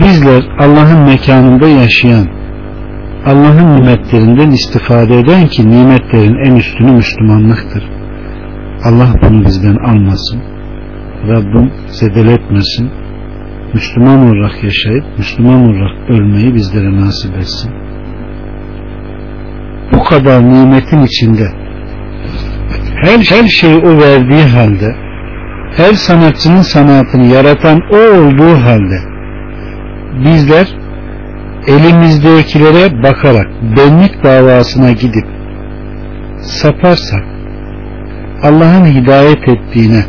bizler Allah'ın mekanında yaşayan Allah'ın nimetlerinden istifade eden ki nimetlerin en üstünü Müslümanlıktır Allah bunu bizden almasın. Rabbim zedeletmesin. Müslüman olarak yaşayıp Müslüman olarak ölmeyi bizlere nasip etsin. Bu kadar nimetin içinde her, her şeyi o verdiği halde her sanatçının sanatını yaratan o olduğu halde bizler elimizdekilere bakarak benlik davasına gidip saparsak Allah'ın hidayet ettiğine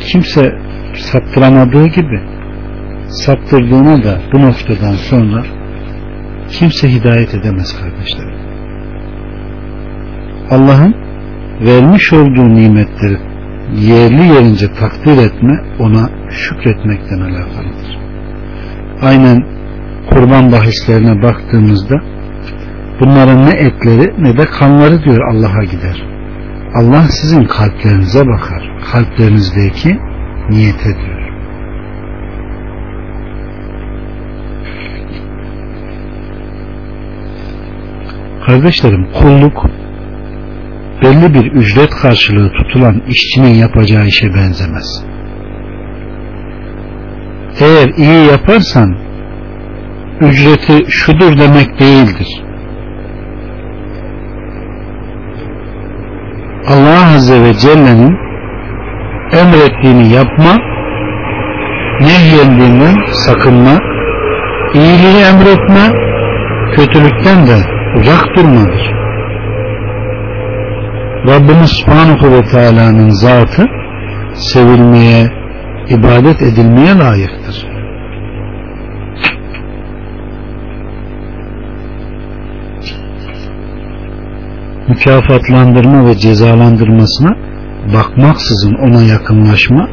kimse saptıramadığı gibi saptırdığına da bu noktadan sonra kimse hidayet edemez kardeşlerim. Allah'ın vermiş olduğu nimetleri yerli yerince takdir etme ona şükretmekten alakalıdır. Aynen kurban bahislerine baktığımızda bunların ne etleri ne de kanları diyor Allah'a gider. Allah sizin kalplerinize bakar. Kalplerinizdeki niyete diyor. Kardeşlerim kulluk belli bir ücret karşılığı tutulan işçinin yapacağı işe benzemez. Eğer iyi yaparsan ücreti şudur demek değildir. Allah Azze ve Celle'nin emrettiğini yapma, nehyeldiğinden sakınma, iyiliği emretme, kötülükten de uzak durmadır. Rabbimiz Subhanahu ve Teala'nın zatı sevilmeye, ibadet edilmeye layıktır. Mükafatlandırma ve cezalandırmasına bakmaksızın ona yakınlaşma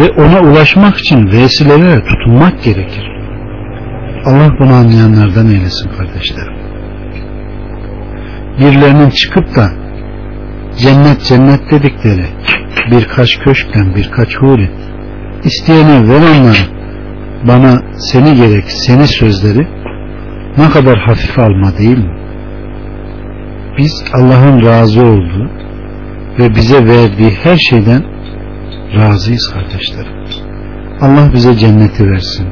ve ona ulaşmak için vesilelere tutunmak gerekir. Allah bunu anlayanlardan eylesin kardeşlerim. Birilerinin çıkıp da cennet cennet dedikleri birkaç köşkten birkaç huri isteyene ver onları bana seni gerek seni sözleri ne kadar hafif alma değil mi? Biz Allah'ın razı olduğu ve bize verdiği her şeyden razıyız kardeşlerim. Allah bize cenneti versin.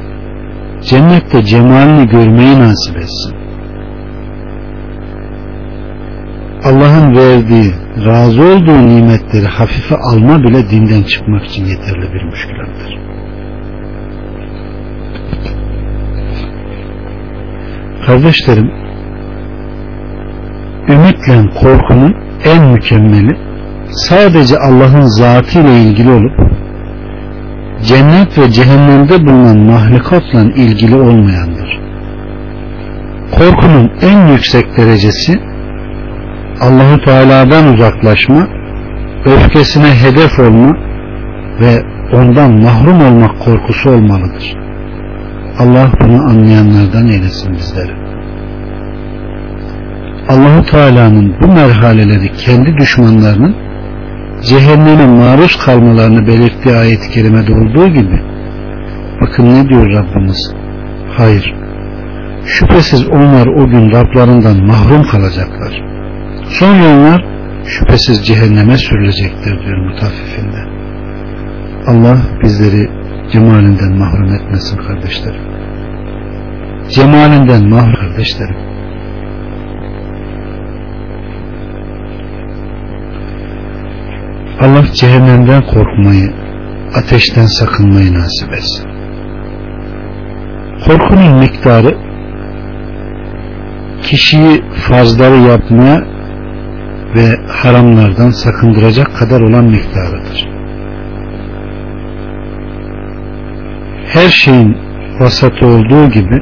Cennette cemalini görmeyi nasip etsin. Allah'ın verdiği, razı olduğu nimetleri hafife alma bile dinden çıkmak için yeterli bir müşkülattır. Kardeşlerim, ümitle korkunun en mükemmeli sadece Allah'ın zatı ilgili olup cennet ve cehennemde bulunan mahlukatla ilgili olmayandır. Korkunun en yüksek derecesi Allahu Teala'dan uzaklaşma, öfkesine hedef olma ve ondan mahrum olmak korkusu olmalıdır. Allah bunu anlayanlardan eylesin bizleri. Allahu Teala'nın bu merhaleleri kendi düşmanlarının cehenneme maruz kalmalarını belirttiği ayet-i kerimede olduğu gibi bakın ne diyor Rabbimiz? Hayır şüphesiz onlar o gün Rablarından mahrum kalacaklar. Sonra onlar şüphesiz cehenneme sürülecektir diyor mutaffifinde. Allah bizleri cemalinden mahrum etmesin kardeşlerim. Cemalinden mahrum kardeşlerim Allah cehennemden korkmayı, ateşten sakınmayı nasip etsin. Korkunun miktarı kişiyi farzları yapmaya ve haramlardan sakındıracak kadar olan miktarıdır. Her şeyin vasatı olduğu gibi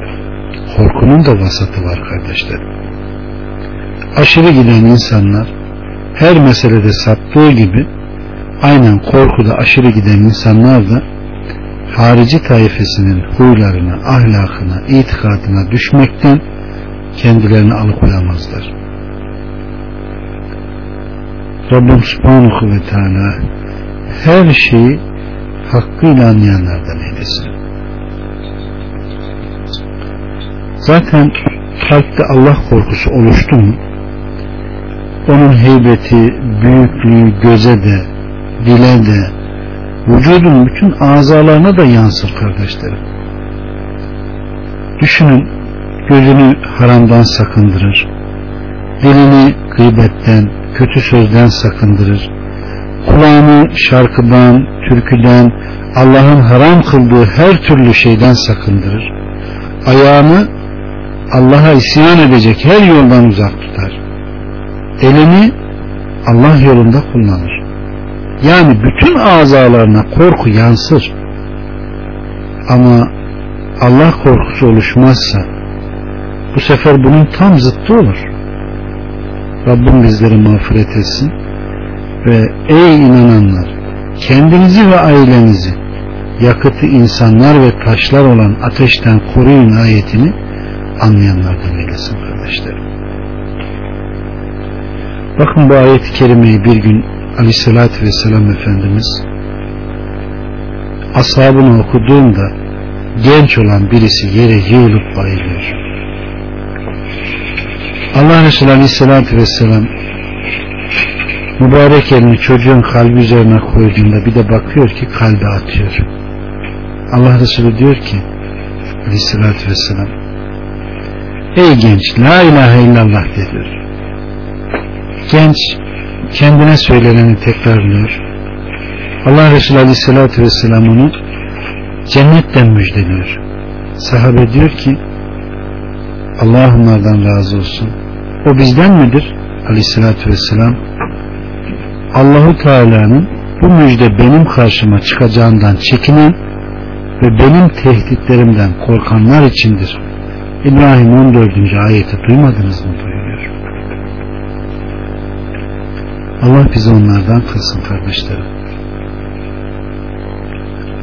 korkunun da vasatı var kardeşlerim. Aşırı giden insanlar her meselede saptığı gibi aynen korkuda aşırı giden insanlar da harici taifesinin huylarına, ahlakına, itikadına düşmekten kendilerini alıkoyamazlar. Rabbim Subhanahu ve Teala her şeyi hakkıyla anlayanlardan eylesin. Zaten kalpte Allah korkusu oluştu mu onun heybeti, büyüklüğü göze de, dile de, vücudun bütün azalarına da yansır kardeşlerim. Düşünün, gözünü haramdan sakındırır, dilini gıybetten, kötü sözden sakındırır, kulağını şarkıdan, türküden, Allah'ın haram kıldığı her türlü şeyden sakındırır. Ayağını Allah'a isyan edecek her yoldan uzak tutar. Elini Allah yolunda kullanır. Yani bütün azalarına korku yansır. Ama Allah korkusu oluşmazsa bu sefer bunun tam zıttı olur. Rabbim bizleri mağfiret etsin ve ey inananlar kendinizi ve ailenizi yakıtı insanlar ve taşlar olan ateşten koruyun ayetini anlayanlardan eylesin kardeşlerim. Bakın bu ayet-i kerimeyi bir gün aleyhissalatü vesselam Efendimiz ashabını okuduğunda genç olan birisi yere yığılıp bayılıyor. Allah Resulü aleyhissalatü vesselam mübarek elini çocuğun kalbi üzerine koyduğunda bir de bakıyor ki kalbi atıyor. Allah Resulü diyor ki aleyhissalatü vesselam Ey genç la ilahe illallah diyor. Genç kendine söyleneni tekrarlıyor. Allah Resulü aleyhissalatü vesselam onu cennetten müjdeliyor. Sahabe diyor ki Allah onlardan razı olsun. O bizden midir? Aleyhissalatü vesselam Allahu Teala'nın bu müjde benim karşıma çıkacağından çekinen ve benim tehditlerimden korkanlar içindir. İbrahim 14. ayeti duymadınız mı buyuruyor. Allah bizi onlardan kılsın kardeşlerim.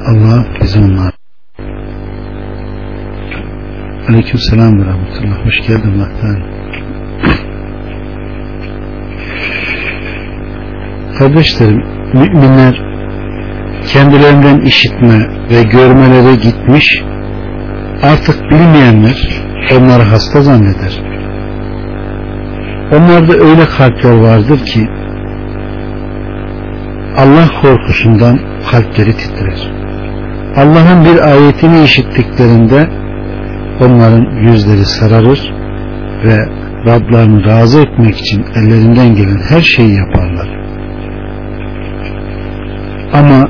Allah bizi onlar. Aleyküm selam ve rahmetullah. Hoş geldin Mahtan. Kardeşlerim, müminler kendilerinden işitme ve görmelere gitmiş, artık bilmeyenler onları hasta zanneder. Onlarda öyle kalpler vardır ki Allah korkusundan kalpleri titrer. Allah'ın bir ayetini işittiklerinde onların yüzleri sararır ve Rablarını razı etmek için ellerinden gelen her şeyi yaparlar. Ama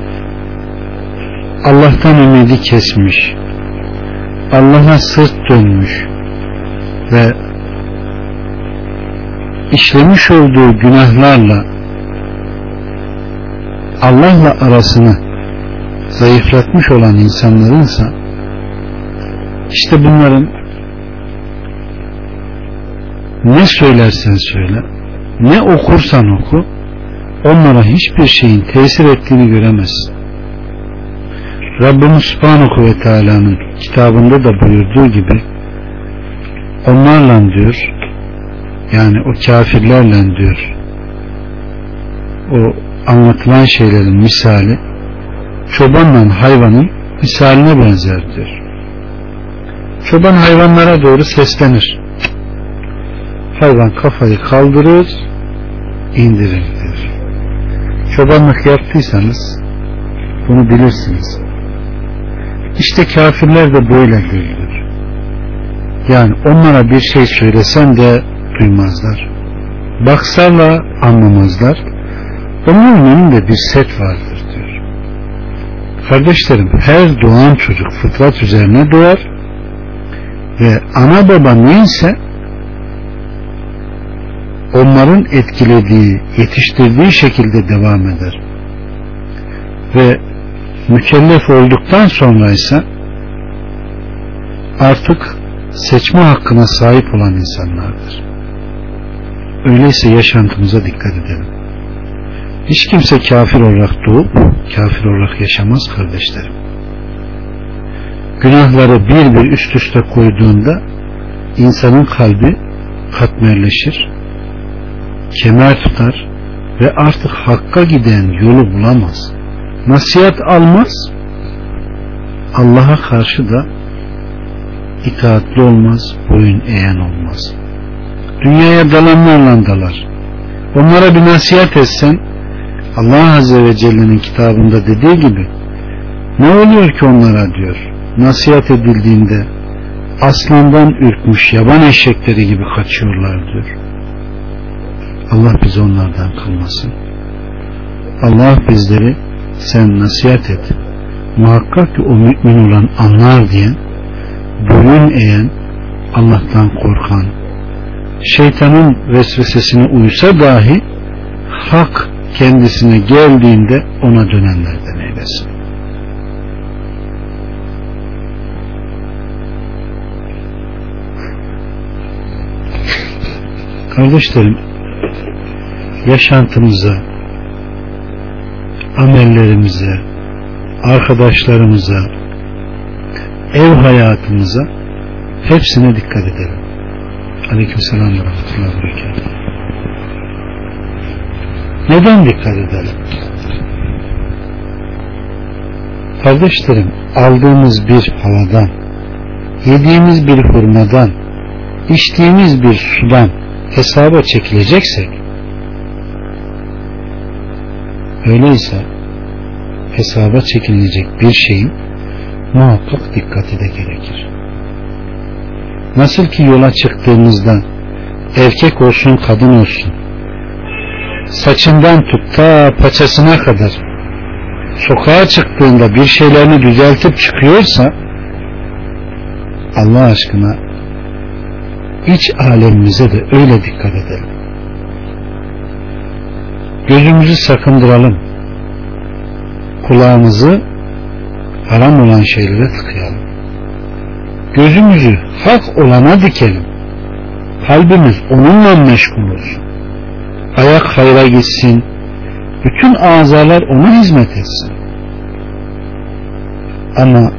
Allah'tan ümidi kesmiş, Allah'a sırt dönmüş ve işlemiş olduğu günahlarla Allah'la arasını zayıflatmış olan insanlarınsa işte bunların ne söylersen söyle ne okursan oku onlara hiçbir şeyin tesir ettiğini göremezsin. Rabbimiz Subhanahu ve Teala'nın kitabında da buyurduğu gibi onlarla diyor yani o kafirlerle diyor o anlatılan şeylerin misali çobanla hayvanın misaline benzer diyor. Çoban hayvanlara doğru seslenir. Hayvan kafayı kaldırır, indirir. Çobanlık yaptıysanız bunu bilirsiniz. İşte kafirler de böyle diyor. Yani onlara bir şey söylesen de duymazlar. Baksalar anlamazlar. Onların önünde bir set vardır diyor. Kardeşlerim her doğan çocuk fıtrat üzerine doğar ve ana baba neyse onların etkilediği, yetiştirdiği şekilde devam eder. Ve mükellef olduktan sonra ise artık seçme hakkına sahip olan insanlardır. Öyleyse yaşantımıza dikkat edelim. Hiç kimse kafir olarak doğup kafir olarak yaşamaz kardeşlerim. Günahları bir bir üst üste koyduğunda insanın kalbi katmerleşir, kemer tutar ve artık hakka giden yolu bulamaz. Nasihat almaz, Allah'a karşı da itaatli olmaz, boyun eğen olmaz. Dünyaya dalanlarla dalar. Onlara bir nasihat etsen Allah Azze ve Celle'nin kitabında dediği gibi ne oluyor ki onlara diyor nasihat edildiğinde aslandan ürkmüş yaban eşekleri gibi kaçıyorlar diyor. Allah bizi onlardan kılmasın. Allah bizleri sen nasihat et. Muhakkak ki o mümin olan anlar diyen, boyun eğen, Allah'tan korkan, şeytanın vesvesesine uysa dahi hak kendisine geldiğinde ona dönenlerden eylesin. Kardeşlerim, yaşantımıza, amellerimize, arkadaşlarımıza, ev hayatımıza hepsine dikkat edelim. Aleykümselam ve rahmetullahi ve Neden dikkat edelim? Kardeşlerim, aldığımız bir havadan, yediğimiz bir hurmadan, içtiğimiz bir sudan hesaba çekileceksek, öyleyse hesaba çekilecek bir şeyin muhakkak dikkati de gerekir. Nasıl ki yola çıktığımızda erkek olsun kadın olsun saçından tut ta paçasına kadar sokağa çıktığında bir şeylerini düzeltip çıkıyorsa Allah aşkına iç alemimize de öyle dikkat edelim. Gözümüzü sakındıralım. Kulağımızı haram olan şeylere tıkayalım. Gözümüzü hak olana dikelim. Kalbimiz onunla meşgul olsun. Ayak hayra gitsin. Bütün azalar ona hizmet etsin. Ama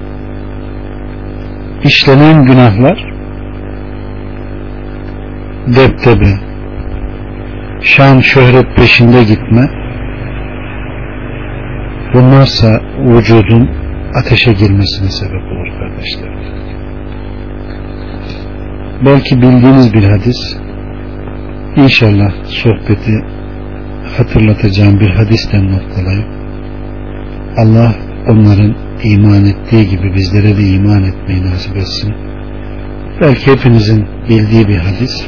işlenen günahlar deptebe, şan şöhret peşinde gitme bunlarsa vücudun ateşe girmesine sebep olur kardeşlerim. Belki bildiğiniz bir hadis İnşallah sohbeti hatırlatacağım bir hadisten noktalayıp Allah onların iman ettiği gibi bizlere de iman etmeyi nasip etsin. Belki hepinizin bildiği bir hadis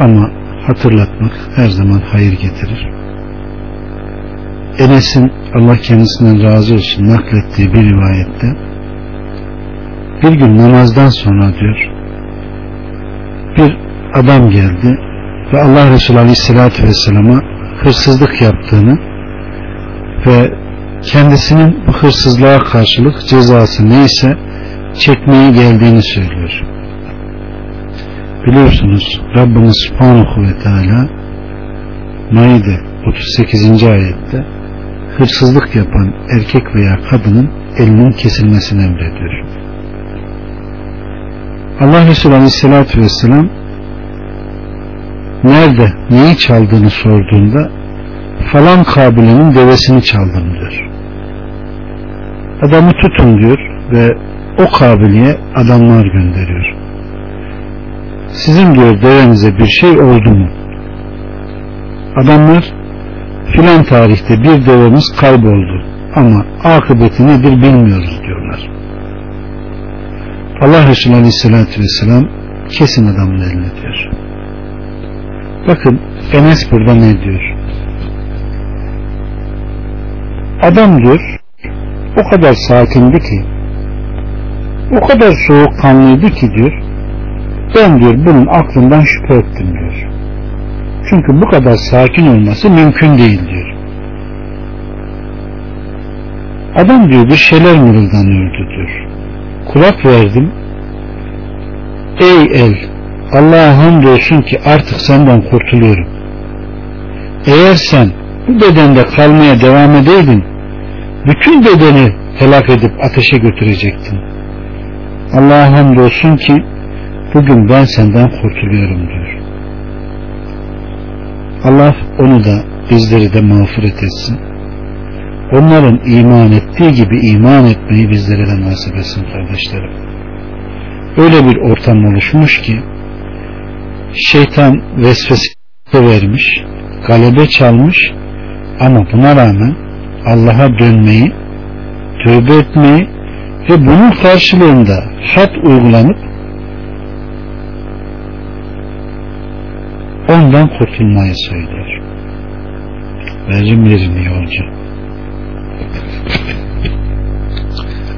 ama hatırlatmak her zaman hayır getirir. Enes'in Allah kendisinden razı olsun naklettiği bir rivayette bir gün namazdan sonra diyor bir adam geldi ve Allah Resulü Aleyhisselatü Vesselam'a hırsızlık yaptığını ve kendisinin bu hırsızlığa karşılık cezası neyse çekmeye geldiğini söylüyor. Biliyorsunuz Rabbimiz Subhanahu ve Teala Maide 38. ayette hırsızlık yapan erkek veya kadının elinin kesilmesini emrediyor. Allah Resulü Aleyhisselatü Vesselam nerede neyi çaldığını sorduğunda falan kabilenin devesini çaldım diyor. Adamı tutun diyor ve o kabileye adamlar gönderiyor. Sizin diyor devenize bir şey oldu mu? Adamlar filan tarihte bir devemiz kayboldu ama akıbeti nedir bilmiyoruz diyorlar. Allah Resulü Aleyhisselatü Vesselam kesin adamın eline diyor. Bakın Enes burada ne diyor? Adam diyor o kadar sakindi ki o kadar soğukkanlıydı ki diyor ben diyor bunun aklından şüphe ettim diyor. Çünkü bu kadar sakin olması mümkün değil diyor. Adam diyor bir şeyler mırıldanıyordu diyor. Kulak verdim. Ey el Allah'a hamdolsun ki artık senden kurtuluyorum. Eğer sen bu bedende kalmaya devam edeydin bütün bedeni helak edip ateşe götürecektin. Allah'a hamdolsun ki bugün ben senden kurtuluyorum diyor. Allah onu da bizleri de mağfiret etsin. Onların iman ettiği gibi iman etmeyi bizlere de nasip etsin kardeşlerim. Öyle bir ortam oluşmuş ki şeytan vesvese vermiş, galebe çalmış ama buna rağmen Allah'a dönmeyi, tövbe etmeyi ve bunun karşılığında hat uygulanıp ondan kurtulmayı söylüyor. Verim yerini yolcu.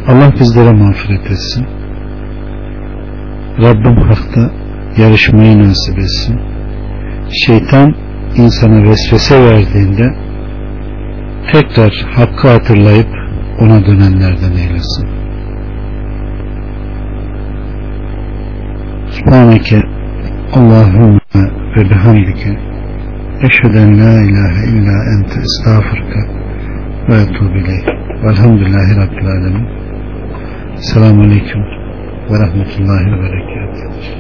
Allah bizlere mağfiret etsin. Rabbim hakta yarışmayı nasip etsin. Şeytan insana vesvese verdiğinde tekrar hakkı hatırlayıp ona dönenlerden eylesin. Subhaneke Allahümme ve bihamdike eşheden la ilahe illa ente estağfurka ve etubu ileyh. Velhamdülillahi Rabbil Alemin. Selamun Aleyküm ve Rahmetullahi ve Berekatuhu.